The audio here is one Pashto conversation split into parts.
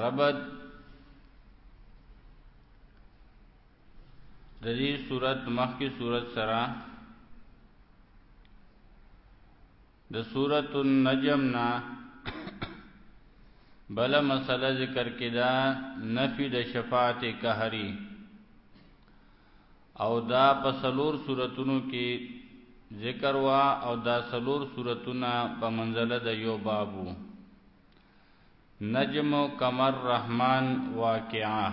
ربط د دې صورت مخکې صورت سره د صورت النجم نا بل مسله ذکر کدا نفی د شفاعت قهری او دا په څلور سورتونو کې ذکر وا او دا څلور سورتونه په منزله د یو باب وو نجم و کمر رحمان واقعا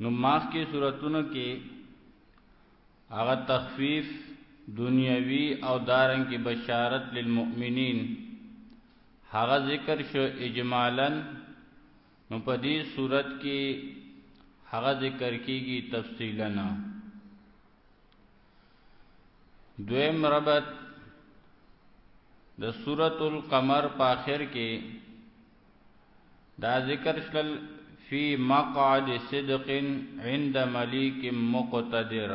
نو ماخ کې صورتونو کې هغه تخفیف دنیوي او دارن کې بشارت للمؤمنین هغه ذکر شو اجمالا نو په دې صورت کې هغه ذکر کیږي تفصیلا دویم ربط د سورۃ القمر په اخر کې دا ذکر شل فی مقعد صدق عند ملیک مقتدر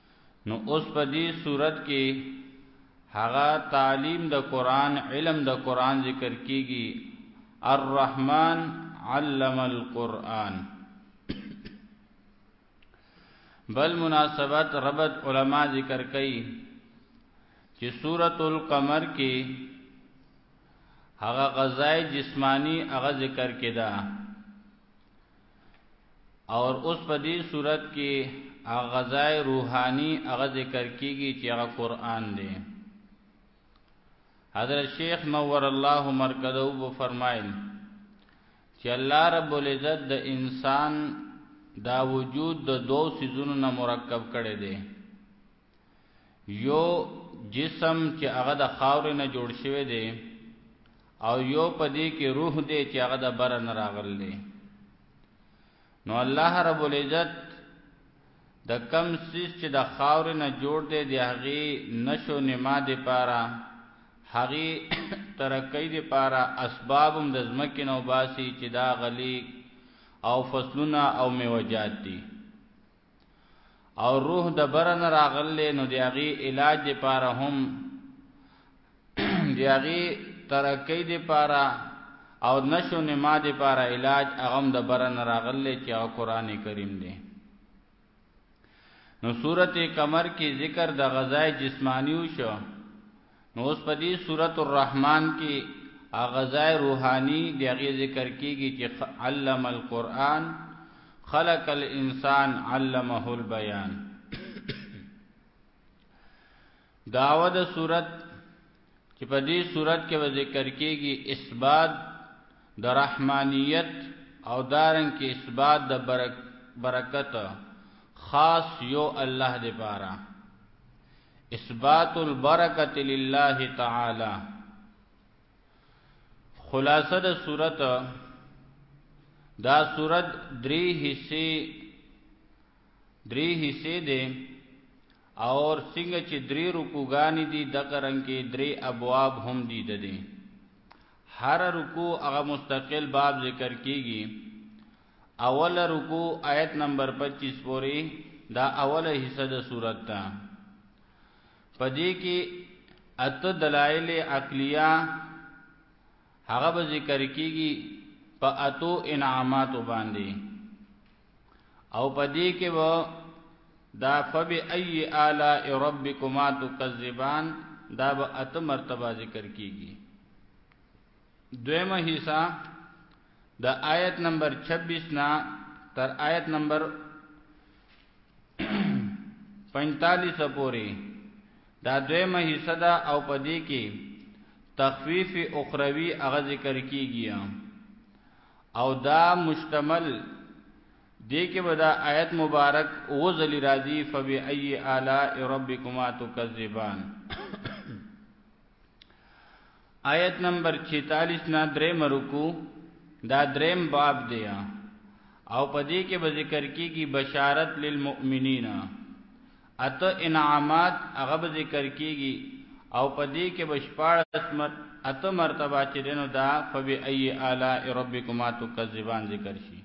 نو اوس په دې صورت کې هغه تعلیم د قران علم د قران ذکر کیږي الرحمن علم القرآن بل مناسبت ربط علما ذکر کئی چې سورۃ القمر کې هغه غزای جسمانی هغه ذکر کدا اور اوس په دې صورت کې غذای روحاني هغه ذکر کیږي چې هغه قران دی حضرت شیخ نور الله مرکزو به فرمایل چې الله رب العزت د انسان دا وجود د دوه سيزونو نه مرکب کړي دي يو جسم چې هغه د خاورې نه جوړ شوی دی او يو په دې کې روح دی چې هغه د بره نه راغل دی نو الله رب العزت د کم سیس چې د خاور نه جوړ دی د هغه نشو نما دی پاره هغه ترقی دی پاره اسبابم د زمکه نو باسي چې دا غلی او فصلونه او میوجات دي او روح د برن راغلې نو دیاغي علاج دی پاره هم دیاغي ترقی دی پاره او نشو نما دی پاره علاج اغم د برن راغلې چې او قران کریم دی نو سورته قمر کې ذکر د غذای جسمانیو شو نو اوس په دې سورت الرحمن کې هغه ځای روحاني د هغې ذکر کېږي چې علم القرآن خلق الانسان علمه البیان داوه د صورت چې په دې صورت کې ذکر کېږي اثبات د رحمانیت او دارن کې اثبات د برکت خاص یو الله دې پاره اثبات البرکت لله تعالی خلاصه د صورت دا صورت درې حصے درې حصے دي اور څنګه چې درې رکوګانی دي د قرنګ کې درې ابواب هم دي د دې هر رکو هغه مستقل باب ذکر کیږي اوله رکو آیت نمبر 25 پوری دا اوله حصہ د صورت ته پدې کې ات دلایل عقلیه هغه به ذکر کیږي په اتو انعامات باندې او پدې کې و دا فب ای اعلی ربکما تکذبان دا به ات مرتبه ذکر کیږي دویمه حصہ د آیت نمبر 26 نا تر آیت نمبر 45 پورې دا دویمه حصہ دا او پدې کې تخفیف اخروی هغه ذکر کیږي او دا مشتمل دې کې ودا آیت مبارک او ذلی راضی فبی ای اعلی ربکما تکذبان آیت نمبر 46 نا درې مرکو دا دریم باب دی او پدې کې به ذکر کیږي بشارت للمؤمنین اته انعامات هغه به ذکر کیږي او پدې کې به شپارس مر اته مرتبه چې دینو دا فبای اعلی ربکما تکذبان ذکر شي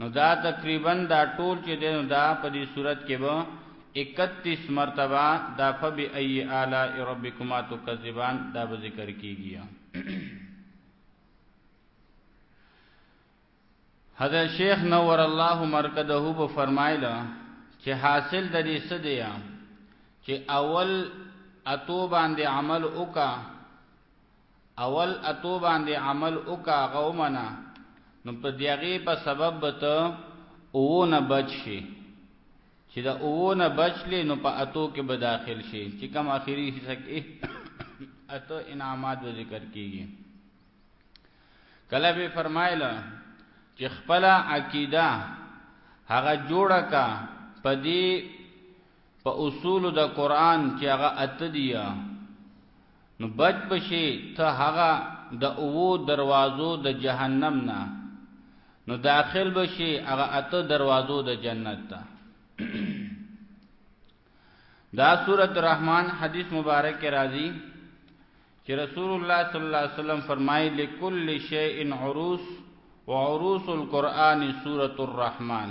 نو دا تقریبا دا ټول چې دی نو دا په دې صورت کې به 31 مرتبه دا فبأي آلاء ربكما تكذبان دا به ذکر کیږي حضرت شیخ نور الله مرکده به فرمایله چې حاصل د دې څه دی چې اول اتو باندې عمل وکا اول اتو باندې عمل وکا هغه ومنه نو په دیغه په سبب به ته اوونه بچ شي چې دا اوونه بچ لې نو په اتو کې به داخل شي چې کوم اخیری حصہ کې اتو انعامات به ذکر کیږي کله به فرمایله چې خپل عقیده هغه جوړه کا پدی په اصول د قران چې هغه اته دی نو بچ بشي ته هغه د اوو دروازو د جهنم نه نو داخل بشي هغه اته دروازو د جنت ته دا سورۃ الرحمن حدیث مبارک کې راځي چې رسول الله صلی الله علیه وسلم فرمایي لكل شیء عروس وعروس القرآن سورۃ الرحمن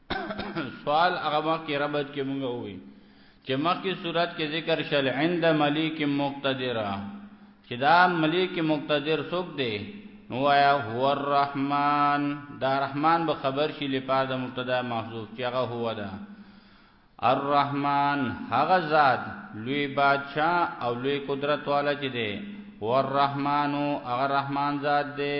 سوال هغه وخت کې ربط کې مونږ وې چې مخکې صورت کې ذکر شل عند ملک مقتدر چې دا ملک مقتدر څوک دی نو آیا هو الرحمن دا رحمان به خبر شي لپاره د مبتدا محذوف چې هغه هو ده الرحمن هغه ذات لوی بادشاہ او لوی قدرت والا چې دی والرحمن هغه رحمان ذات دی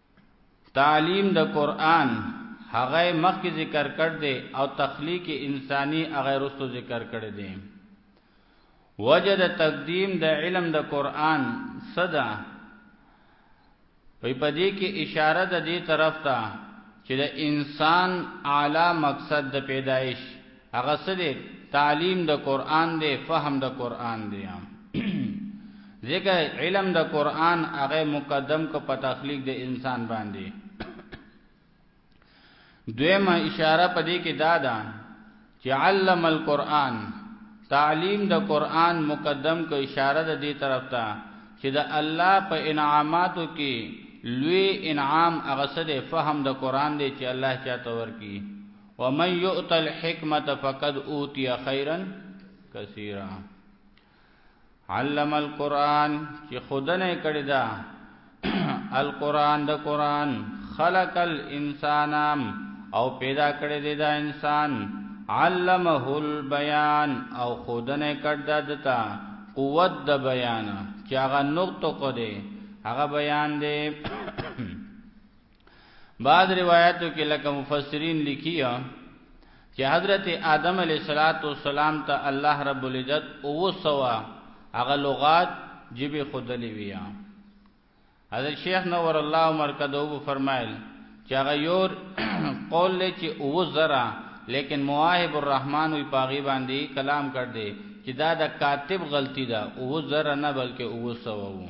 تعلیم د قرآن هغه مخکې ذکر کړ دی او تخلیق انساني هغه رستو ذکر کړ دی وجه د تقدیم د علم د قرآن صدا په پدې کې اشاره د دې طرف ته چې د انسان اعلی مقصد د پیدایش هغه څه دی تعلیم د قران دی فهم د قران دی ځکه علم د قران هغه مقدم کو په تخلیق د انسان باندې دویمه اشاره پدې کې دا ده چې علم القرآن تعلیم د قرآن مقدم کو اشاره ده دې طرف ته چې د الله په انعاماتو کې لوی انعام هغه څه دی فهم د قرآن دی چې الله چاته ورکی ومن يؤت الحكمة فقد أوتي خيرا كثيرا علم القرآن چې خودنه کړی دا القرآن د قرآن خلق الانسان او پیدا کړی دی دا انسان علمه البيان او خودنه کړ دتا قوت د بیان چې هغه نقطه کو دی هغه بیان دی بعض روایتو کې لکه مفسرین لیکي چې حضرت آدم علیه الصلاۃ والسلام ته الله رب العزت او سوا هغه لغات جبه خودلې ویا حضرت شیخ نور الله عمر کدو فرمایل چې هغه یور قول له چې او زرا لیکن مواهب الرحمن وی پاغي باندې کلام کړ دې چې دا د کاتب غلطی ده او زرا نه بلکې او سوا وو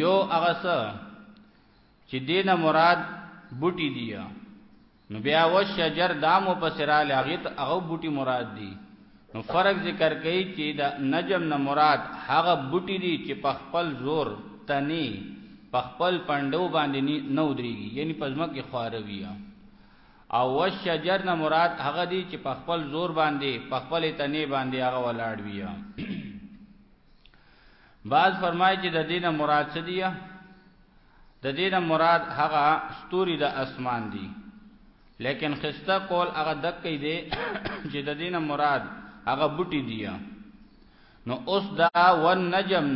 یو هغه څه چې دینه مراد بوټي دی نو بیا و شجر دامو په سرا لاغت هغه بوټي مراد دی نو فرق ذکر کوي چې دا نجم نه مراد هغه بوټي دی چې په خپل زور تني په خپل پندو باندې نه ودرېږي یعنی په ځمکه خواروي او و شجر نه مراد هغه دی چې په خپل زور باندې په خپل تني باندې هغه ولاړ وي بعض فرمایي چې د دینه مراد څه دی د دینه مراد هغه ستوري د اسمان دي لیکن خسته قول هغه دک کې دی چې د دینه مراد هغه بوټي دي نو اوس دا ون نجم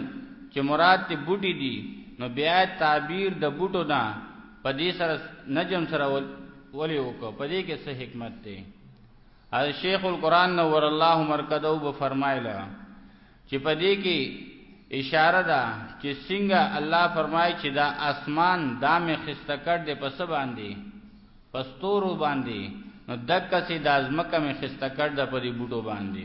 چې مراد ته بوټي دي نو بیا تعبیر د بوټو نه په دې سره نجم سره ولې وکړه په دې کې څه حکمت دی از شیخ القرآن نور الله مرکدو به فرمایله چې په دې کې اشاره ده چې څنګه الله فرمایي چې دا اسمان دا مې خسته کړ دې په څه باندې پستورو باندې نو دک سي د ازمکه مې خسته کړ د پرې بوټو باندې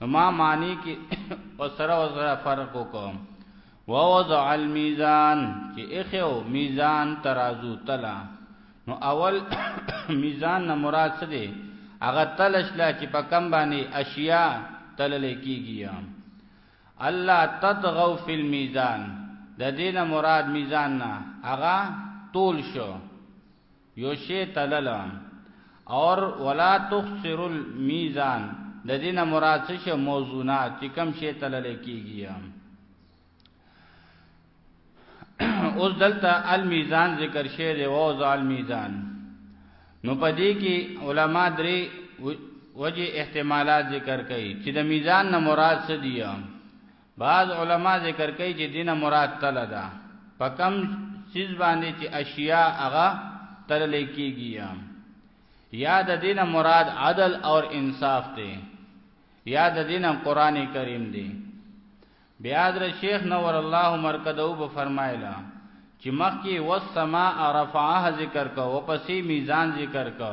نو ما معنی کې او سره او سره فرق وکم ووضع الميزان چې اخو میزان ترازو تلا نو اول میزان نه مراد څه دی هغه تلش لا چې په کم باندې اشیاء تلل کیږي الله تطغوا فی المیزان د دینه مراد میزان نه هغه طول شو یوشی تلل اور ولا تخسر المیزان د دینه مراد څه موضوعنا چې کم شی تلل کیږي اوس دلته المیزان ذکر شی دی او ځ المیزان نو پدې کې علما درې وجه احتمالات ذکر کړي چې د میزان نه مراد څه دی بعض علما ذکر کوي چې دینه مراد تل ده په کم چیز باندې چې اشیاء هغه تل لیکيږي یا د دینه مراد عدل او انصاف دی یا د دینه قران کریم دی بیا در شیخ نور الله مرکدو به فرمایلا چې مخکې والسماء رفعها ذکر کا او پسې میزان ذکر کا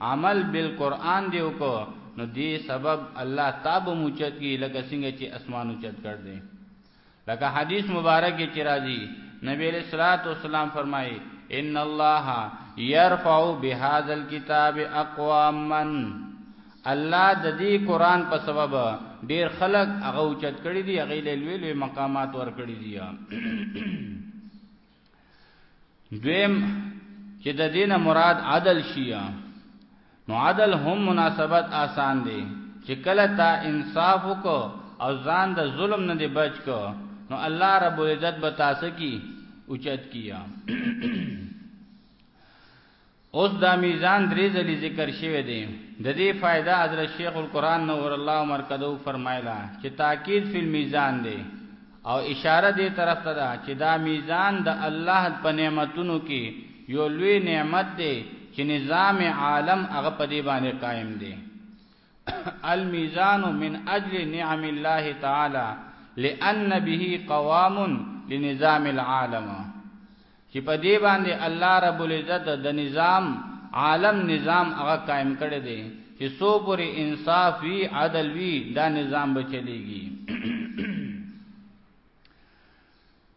عمل بالقرآن دې وکړو نو دې سبب الله تا به هم اوچت کړي لکه څنګه چې اسمان اوچت کړ دی لکه حدیث مبارک کې چې راځي نبی علیہ الصلوۃ والسلام فرمایي ان الله يرفع بهذا الكتاب اقواما الله د دې قران په سبب ډیر خلک هغه اوچت کړي دي هغه له لوی لوی مقامات ور کړی دي دویم چې د دین مراد عدل شي نو عدل هم مناسبت آسان دی چې کله تا انصاف وکړو او ځان د ظلم نه دی بچ کو نو الله رب العزت به تاسو کی اوچت کیا اوس دا میزان درې ځلې ذکر شوی دی. د دې فایده حضرت شیخ القرآن نور الله مرقده فرمایله چې تاکید فی المیزان دی او اشاره دې طرف ته ده چې دا میزان د الله په نعمتونو کې یو لوی نعمت دی چې نظام عالم هغه په دې باندې قائم دی. الميزان من اجل نعم الله تعالى لان به قوام لنظام العالم چې په دې باندې الله رب العزت د نظام عالم نظام هغه قائم کړی دی چې سو پورې انصاف وی عدل وی دا نظام به چلیږي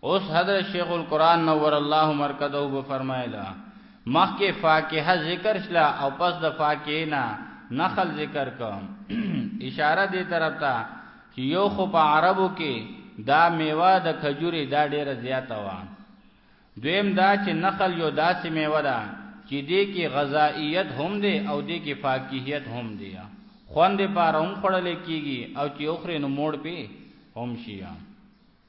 اوس حضرت شیخ القرآن نور الله مرکزه به فرمایله مخکې فاکهه ذکر شلا او پس د فاکهه نه نخل ذکر کوم اشاره دې طرف ته چې یو خو په عربو کې دا میوه د کجوري دا ډیره زیاته و دویم دا چې نخل یو داسې میوه ده چې دې کې غذائیت هم دی او دې کې فاکهیت هم دی خوند پاره هم خړل کیږي او چې اخره نو موړ پی هم شي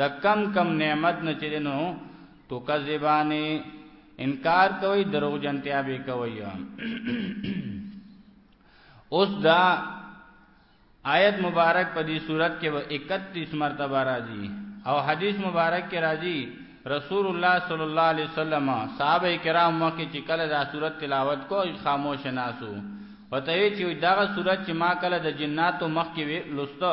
د کم کم نعمت نه چې نو تو کذبانه انکار کوي دروغ جنتیا به کوي اوس دا آیت مبارک په دې صورت کې 31 مرتبه راځي او حدیث مبارک کې راځي رسول الله صلی الله علیه وسلم صحابه کرام مخکې چې کله دا صورت تلاوت کو خاموش ناسو پته وی چې دا صورت چې ما کله د جناتو مخکې لسته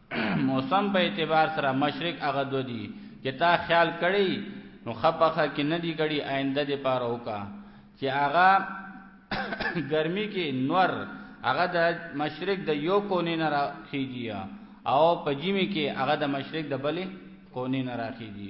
موسم په اعتبار سره مشرق هغه دو دي چې تا خیال کړی نو خپخه کې نه دی کړی آینده دې پاره وکا چې هغه ګرمي کې نور هغه د مشرق د یو کونې نه راخیږي او په جیمی کې هغه د مشرق د بلې کونې نه راخیږي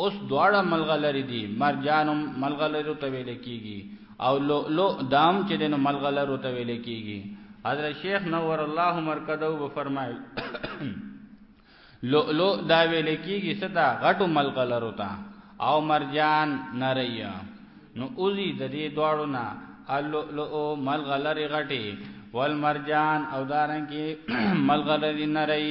اوس دواړه ملغلرې دي، مرجان هم ملغلرو ته ویل کېږي او لؤلؤ دام چې دی نو ملغلرو ته ویل کېږي. حضرت شیخ نور الله مرکده وب فرمایل لؤلؤ دا ویل کېږي څه ته غټو ملغلرو ته او مرجان نریا نو اوزی د دې دواړو نه اللؤلؤ ملغلرې غټې والمرجان او دارنګې ملغلرې نرۍ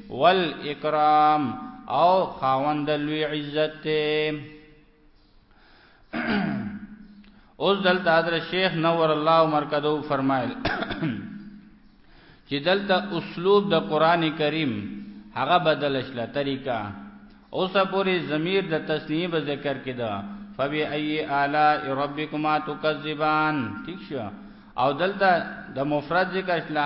والاکرام او خاوند لوی عزت ته اوس دلته حضرت شیخ نور الله مرکزو فرمایل چې دلته اسلوب د قران کریم هغه بدل شله طریقہ اوس پوری ضمیر د تسنیه به ذکر کده فبی ای اعلی ربکما تکذبان ٹھیک شو او دلته د مفرد ذکر شله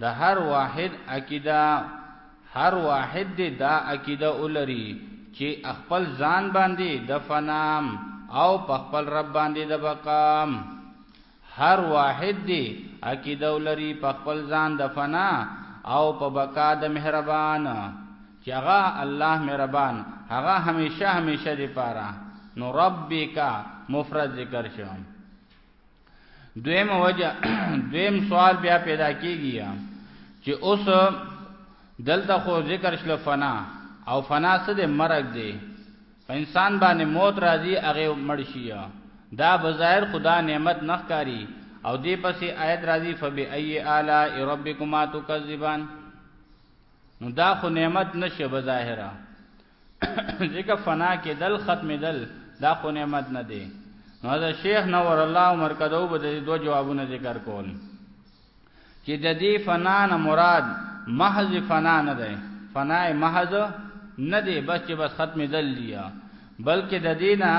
د هر واحد عقیده هر واحد دې دا عقیده ولري چې خپل ځان باندې د فنام او په خپل رب باندې د بقام هر واحد دې عقیده ولري په خپل ځان د فنا او په بقا د مهربان چې هغه الله مهربان هغه همیشه همیشه دې پاره نو ربک مفرد ذکر شوم دویم وجه دویم سوال بیا پیدا کیږي چې اوس دلته خو ذکر شل فنا او فنا څه د مرګ دی په انسان باندې موت راځي هغه مړ شي دا بظاهر خدا نعمت نخکاری او دې پسې آیت راځي فبی ای اعلی ربکما تکذبان نو دا خو نعمت نشه بظاهره ځکه فنا کېدل، ختمېدل، دا خو نعمت نه دی. نو حضرت شیخ نور الله مرکزه به د دې دوه جوابونه ذکر کول چې د دې فنا نه مراد محض فنا نه دی، فنا یې محض نه دی بس چې بس ختمېدل دي، بلکې د دې نه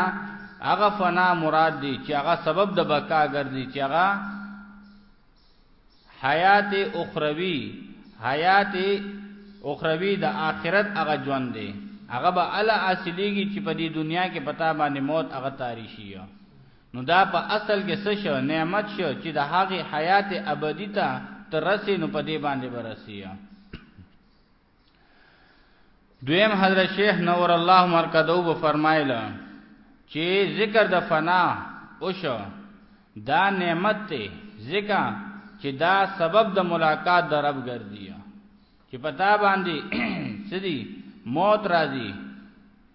هغه فنا مراد دی چې هغه سبب د بقا ګرځي چې هغه حیات اخروی حیات اخروی د آخرت هغه ژوند دی هغه به الا اصليږي چې په دې دنیا کې پتا باندې موت هغه تاریخي نو دا په اصل کې څه شو نعمت شو چې د هغه حیات ابدی ته ترسي نو په دې باندې برسي دویم حضرت شیخ نور الله مرکدو به فرمایله چې ذکر د فنا اوشو دا نعمت ته ذکر چې دا سبب د ملاقات د رب ګرځي چې پتا باندې سدي موت راځي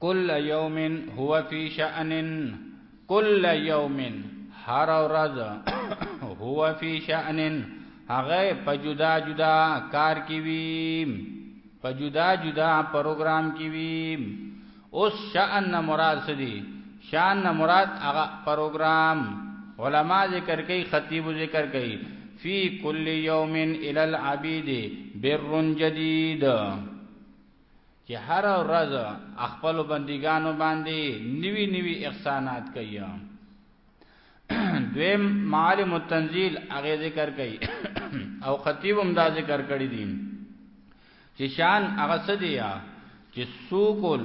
کل یوم هو فی شأن کل یوم هر ورځ هو فی شأن هغه په جدا جدا کار کی وی په جدا جدا پروګرام کی وی اوس شأن مراد سدی شان نه مراد هغه پروګرام علما ذکر کوي خطیب ذکر کوي فی کل یوم الی العبید بر جدید چې هر ورځ خپل بندګانو باندې نوی نوی احسانات کوي دویم معالم التنزیل هغه ذکر کوي او خطیب هم دا ذکر کړی دي چې شان هغه سدیا چې سوکل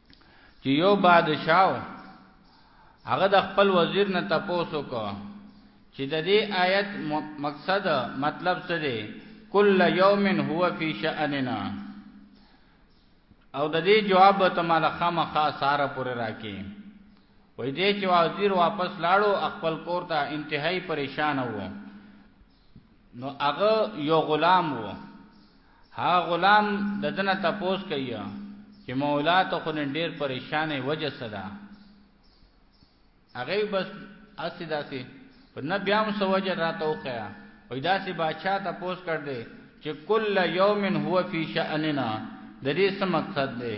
چې یو بادشاہ هغه د خپل وزیر نه تاسو کو چې د دې آیت مقصد مطلب څه دی کل یوم هو فی شأننا او د دې جواب ته مال خامخا ساره پورې راکې وې دې چې وزیر واپس لاړو خپل کور ته انتهایی پریشان وو نو هغه یو غلام وو ها غلام د دنه تپوس کوي چې مولا ته خو نن ډیر پریشانې وجه صدا هغه بس اسی داسي په نبي هم سوجه راته وکیا وای داسي بادشاہ تپوس کړ دې چې کل یوم هو فی شأننا د دې څه مقصد دی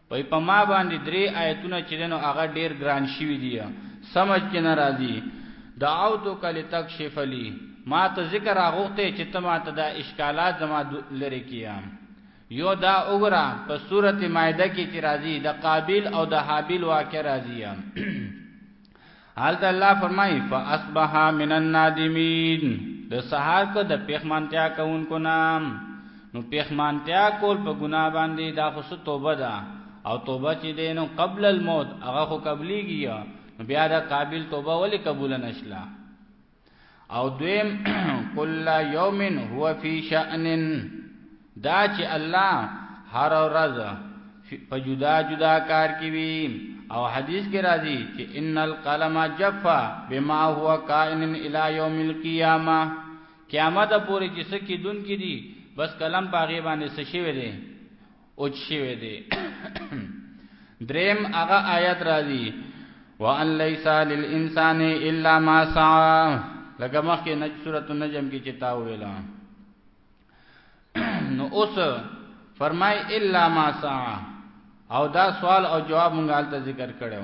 وای په ما باندې درې آیتونه چې دنو هغه ډیر ګران شوی دی سمج کې ناراضي دعوتو کلی تکشف لی ما ته ذکر اغوخته چې ته ما ته دا اشکالات زما لری کیا یو دا وګرا په سورته مائده کې چې راځي د قابیل او د حابیل واقع راځي حالت الله فرمای فاصبح من النادمین د سحر کو د پیغمانتیا کوونکو نام نو پیغمانتیا کول په ګنا باندې دا خو توبه ده او توبه چې دینو قبل الموت هغه خو قبليږي نو بیا دا قابل توبه ولې قبول نشلا او دویم کل یوم هو فی شأن دا چې الله هر ورځ په جدا جدا کار کوي او حدیث کې راځي چې ان القلم جفا بما هو کائن الی یوم القیامه قیامت پورې چې سکی دن کې دي بس قلم باغې باندې سشي وي اوچ شوی دی دریم هغه آیت راځي وان ليس للانسان الا ما سعى لکه مخکې نج سورۃ النجم کې چې تا ویلا نو اوس فرمای الا ما سعى او دا سوال او جواب مونږه ذکر کړو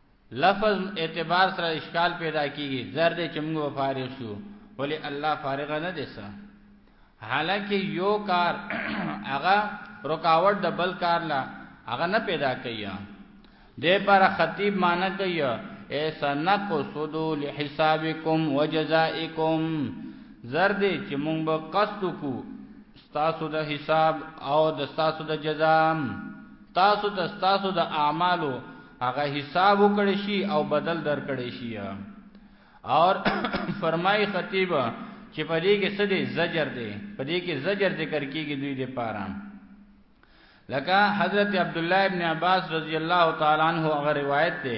لفظ اعتبار سره اشکال پیدا کیږي زر دې چمغو فارغ شو ولی الله فارغ نه دي سه حالکه یو کار هغه رکاوټ د بل کار لا هغه نه پیدا کیا دې پر خطیب معنی کوي ایسا نقصدو لحسابکم وجزائکم زر دې چې مونږ به قصد کو ستاسو د حساب او د ستاسو د جزام تاسو ته تاسو د اعمالو هغه حساب وکړي شي او بدل درکړي شي اور فرمای خطیب چې په دې کې سدي زجر دی په دې کې زجر ذکر کیږي دوی د پاره لکه حضرت عبد الله ابن عباس رضی الله تعالی عنہ هغه روایت دی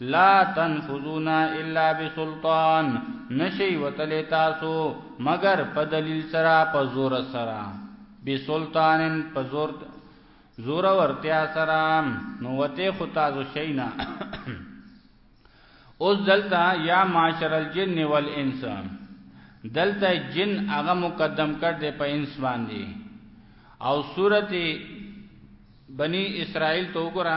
لا تنفذون الا بسلطان نشي وتلی تاسو مگر په دلیل سره په زور سره بسلطان په زور زور ورتیا سره نو وته خو تاسو شي نه اوس دلته یا معاشر الجن والانس دلته جن هغه مقدم کړ دې په انس باندې او سورته بنی اسرائیل تو ګره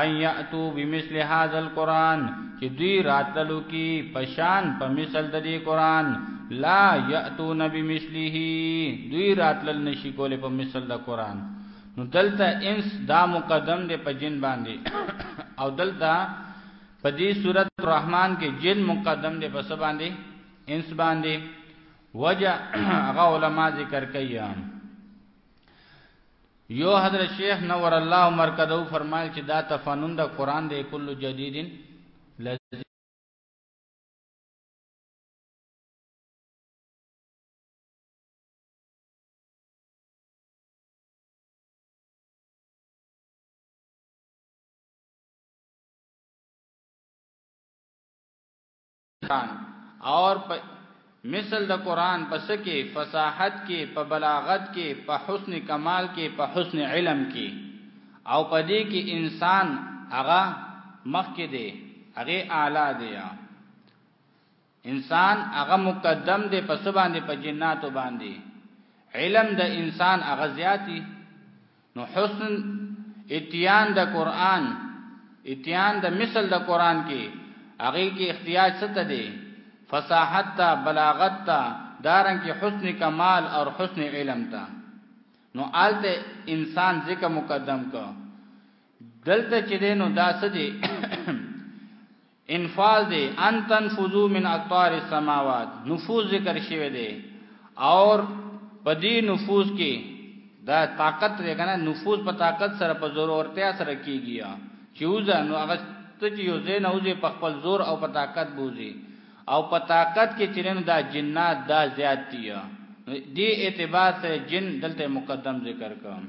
ان یاتو بمثل هذا القران چې دوی راتللو کې پشان په مثل د دې قران لا یاتو نبی مثله دوی راتلل نشي کولای په مثل د قران نو دلته انس دا مقدم دی په جن باندې او دلته په دې صورت الرحمن کې جن مقدم دی په سبا باندې انس باندې وجه هغه علما ذکر کوي يو حضرت شيخ نور الله مرکزو فرمایل چې دا تفنن د قران د کل جديدن لذي قرآن اور په مثل د قرآن پس کې فصاحت کې په بلاغت کې په حسن کمال کې په حسن علم کې او په دې کې انسان هغه مخ کې دی هغه اعلی دی انسان هغه مقدم دی په سبا باندې په جناتو باندې علم د انسان هغه زیاتی نو حسن اتیان د قران اتیان د مثل د قران کې هغه کې احتیاج ست دی فصاحت تا بلاغت تا دارن کې حسن کمال او حسن علم تا نو آلته انسان ذکر مقدم کا دلته چې دینو داسې دی انفاذ دی ان تنفذو من اقطار السماوات نفوذ ذکر شوی دی اور پدی نفوذ کې دا طاقت دی کنه نفوذ په طاقت سره په ضرورتیا سره کیږي چې وزه نو هغه ته چې یو زین اوځي په خپل زور او په طاقت بوزي او په طاقت کې چرنه دا جنات دا زیات دي دی اعتبار سره جن دلته مقدم ذکر کوم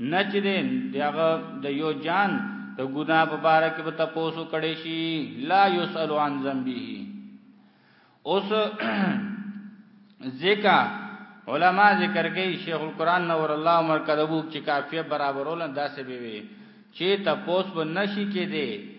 نه چې دې دغه د یو جان د ګناه په باره کې به تاسو کړي شي لا یسالو عن ذنبه اوس ذکا علما ذکر کوي شیخ القران نور الله عمر کدبوک چې کافیه برابرول داسې به وي چې تاسو به نشي کې دي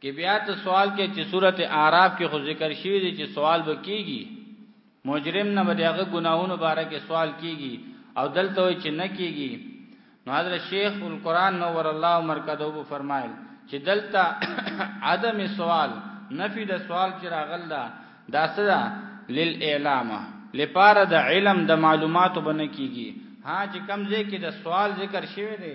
کې بیا ته سوال کې چې سورته اعراف کې خو ذکر شوی دی چې سوال وکيږي مجرم نه به دغه ګناهونو باره کې سوال کیږي او دلته وي چې نه کیږي نو حضرت شیخ القرآن نور الله مرکزه وو فرمایل چې دلته عدم سوال نفي د سوال چې راغل دا داسره للاعلامه لپاره د علم د معلوماتو بنه کیږي ها چې کمزې کې د سوال ذکر شوی دی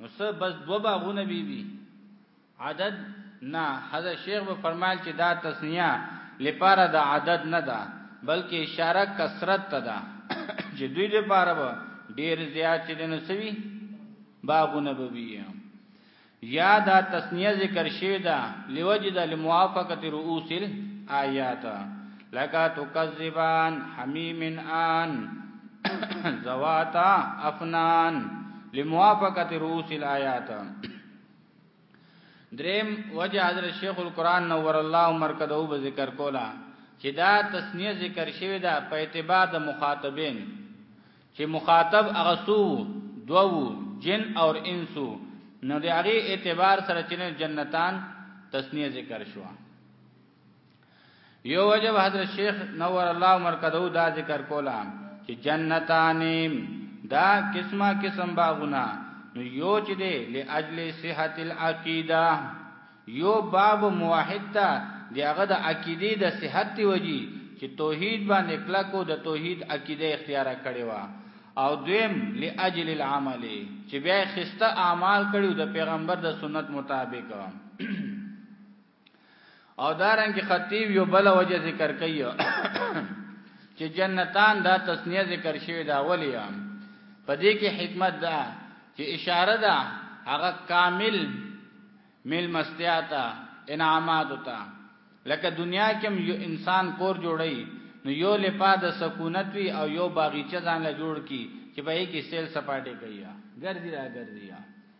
نو څه بس دو باغونه بي بي عدد نه حضرت شیخ به فرمایل چې دا تسنیه لپاره د عدد نه ده بلکې اشاره کثرت ته ده چې دوی لپاره به ډیر زیات چې نه سوي باغونه به وي یا دا تسنیه ذکر شوی دا لوجد لموافقه رؤوس الآیات لکا تکذبان حمیم آن زواتا افنان لموافقت روس الآیات دریم وجه حضرت شیخ القرآن نور الله مرکده به ذکر کولا چې دا تسنیه ذکر شوی دا په اعتبار د مخاطبین چې مخاطب اغسو دوو جن او انسو نو د هغه اعتبار سره چې جنتان تسنیه ذکر شوه یو وجب حضرت شیخ نور الله مرکزو دا ذکر کولا چې جنتانیم دا قسمه قسم باغونه نو یو چې دی لاجل صحت العقیده یو باب موحد ته دی هغه د عقیده د صحت دی وجي چې توحید باندې کلکو د توحید عقیده اختیار کړي وا او دویم لاجل العمل چې بیا خسته اعمال کړي د پیغمبر د سنت مطابق او دارنګ خطیب یو بل وجه ذکر کوي چې جنتان دا تسنیه ذکر شوی دا ولیا په دې کې حکمت ده چې اشاره ده هغه کامل مل مستیاتا انعامات وتا لکه دنیا کې یو انسان کور جوړی نو یو لپا د سکونت وی او یو باغیچه ځان له جوړ کی چې به یې کې سیل سپاټه کوي ګرځي را ګرځي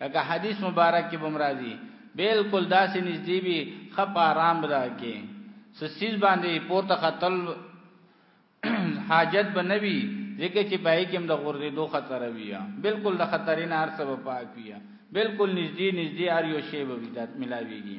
لکه حدیث مبارک کې بمرازي بالکل داسې نږدې وي خپ آرام را کې سسیز باندې پورته خطل حاجت بنوي ځکه چې پای کې هم د غردې دوه خطر وي بالکل د خطرین هر سبب پاک وي بالکل نږدې نږدې ار یو شی به ملاويږي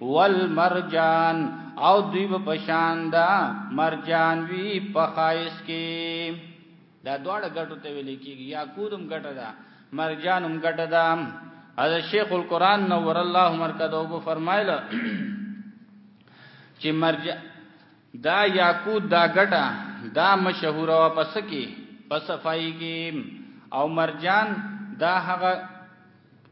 والمرجان او دوی په پشان دا مرجان وی په خایس کې دا دواړه ګټو ته ویل کېږي یا کودم ګټه ده مرجان هم ګټه ده از شیخ القران نور الله مرکز او فرمایل چې مرج دا یاقوت دا ګټه دا مشهور او پس کې پس صفائی کې او مرجان دا هغه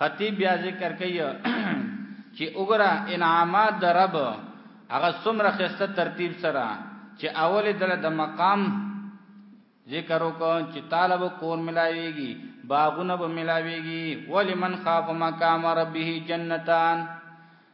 خطیب بیا ذکر کوي چې وګوره انعامات د رب هغه څومره خسته ترتیب سره چې اول دل د مقام ذکر وکړ چې طالب کور ملاويږي باغونه به ملاويږي ولمن خاف مقام ربه جنتان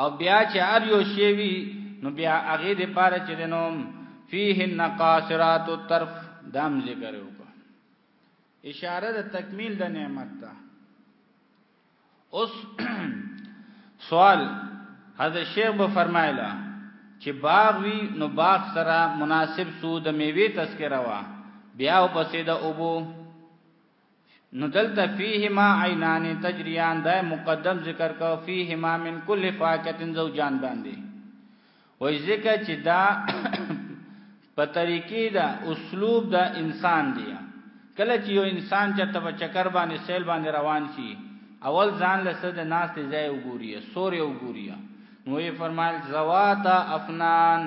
او بیا چې ار یو شی وی نو بیا هغه د پاره چې دنو فيه النقاصرات الطرف دام ذکر وکړه اشاره د تکمیل د نعمت ته اوس سوال حضرت شیخ به فرمایله چې باغ وی نو باغ سره مناسب سود میوه تذکره وا بیا او پسې د اوبو نو دلته فیهما عینان تجریان دا مقدم ذکر کو فیهما من کل فاکه زوجان باندې وای ځکه چې دا په طریقې دا اسلوب دا انسان دی کله چې یو انسان چې په چکر باندې سیل باندې روان شي اول ځان له سد ناس ته ځای وګوري سوري وګوري نو یې فرمایل زواتا افنان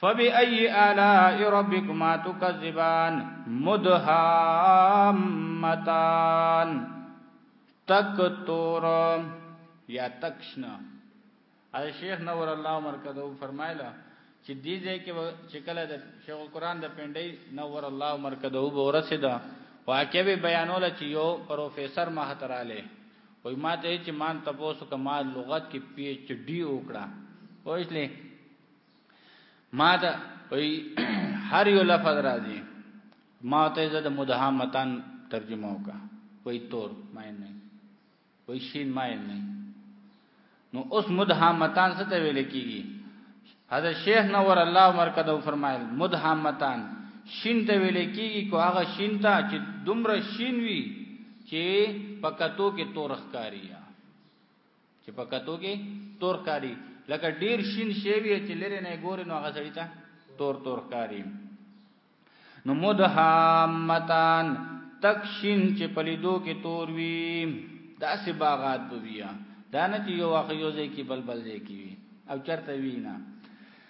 فبأي آلاء ربكما تكذبان مدهامتان تک تور یا تکشنا از شیخ نور الله مرکزو فرمایله چې دې ځای کې چې کله د شیخ القرآن د پنډۍ نور الله مرکزو به ورسېده واقع به بیانول چې یو پروفیسور ما هتراله وای ما ته چې مان تاسو کمال لغت کې پی ایچ ډی وکړه وښلې ما ته هر یو لفظ راځي ما ته زه د مدهامتن ترجمه وکا وای تور ما نه وای شین ما نه نو اوس مدهامتان څه ته ویل کیږي حضرت شیخ نور الله مرکزو فرمایل مدهامتان شین ته ویل کیږي کو هغه شین ته چې دومره شین وي چې پکتو کې تور ښکاریه چې په کتو کې تور کاری لکه ډیر شین شیوی چې لری نه ګوري نو هغه سړی ته تور تور کاری نو مدهامتان تک شین چې پلیدو کې تور وی داسې باغات بویا دا نه چې یو واخ یو ځای کې بلبل ځای کې او چرته وینا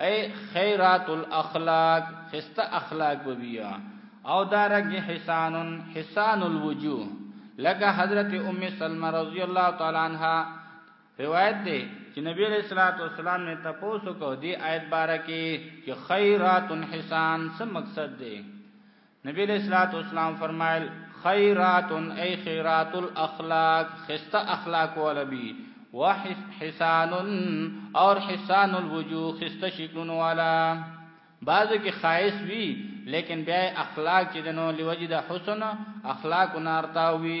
اي خيرات الاخلاق خست اخلاق ببيا او دارنګ حسان حسان الوجوه لکه حضرت ام سلمہ رضی الله تعالی عنها روایت ده چې نبی علیہ الصلوۃ والسلام نے تپوسو کو دی آیت بارکه چې خیرات حسان څه مقصد دی نبی علیہ الصلوۃ والسلام فرمایل خیرات ای خیرات الاخلاق خسته اخلاق ولبی وحسان اور حسان الوجوه خسته شکلون والا بعضو کې خایس وی لیکن بیا اخلاق چې دنو لوجد حسن اخلاق نارتاوی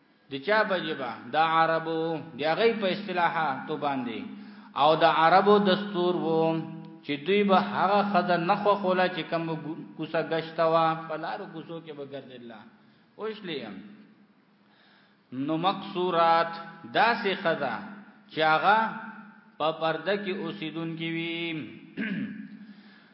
د چا په جبا د عربو د هغه په اصطلاحاتو باندې او د عربو دستور وو چې دوی به هغه خزه نخو خوله چې کوم کوسه گشتا وا په لارو کوسو کې به ګرځیدل اوش لیم نو مقصورات داسې خزه چې هغه په پرده کې اوسیدونکې وي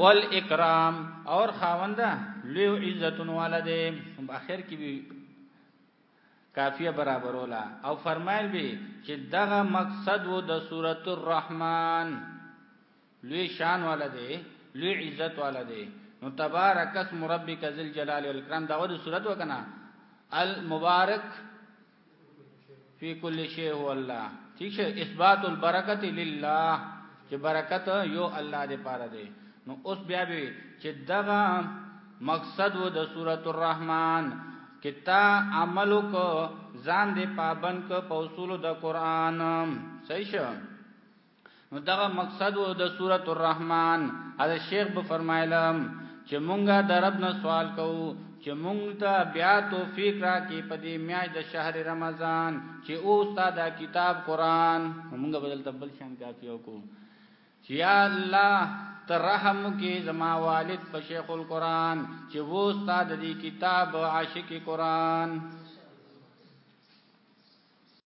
والاکرام اور خاونده لوی عزتون والا دی اخر کې به کافیه برابرولا او فرمایل به چې دغه مقصد وو د سورۃ الرحمن لوی شان والا دی لوی عزت والا دی نو تبارک اسم ربک ذل جلال والاکرام دا د سورۃ وکنا المبارک فی کل شی هو الله ٹھیک شه اثبات البرکت لله چې برکت یو الله دې پاره دی نو اوس بیا به چې دغه مقصد و د سورۃ الرحمن کتا عمل کو ځان دې پابند کو په اصول د قران صحیح شه نو دغه مقصد و د سورۃ الرحمن از شیخ به فرمایلم چې مونږه د رب نه سوال کوو چې مونږ ته بیا توفیق راکې په دې میاشت د شهر رمضان چې او استاد کتاب قران مونږ بدل تبل شان کافی وکړو چې یا الله تر رحم کې زما والد په شیخ القران چې وو استاد دې کتاب عاشق قران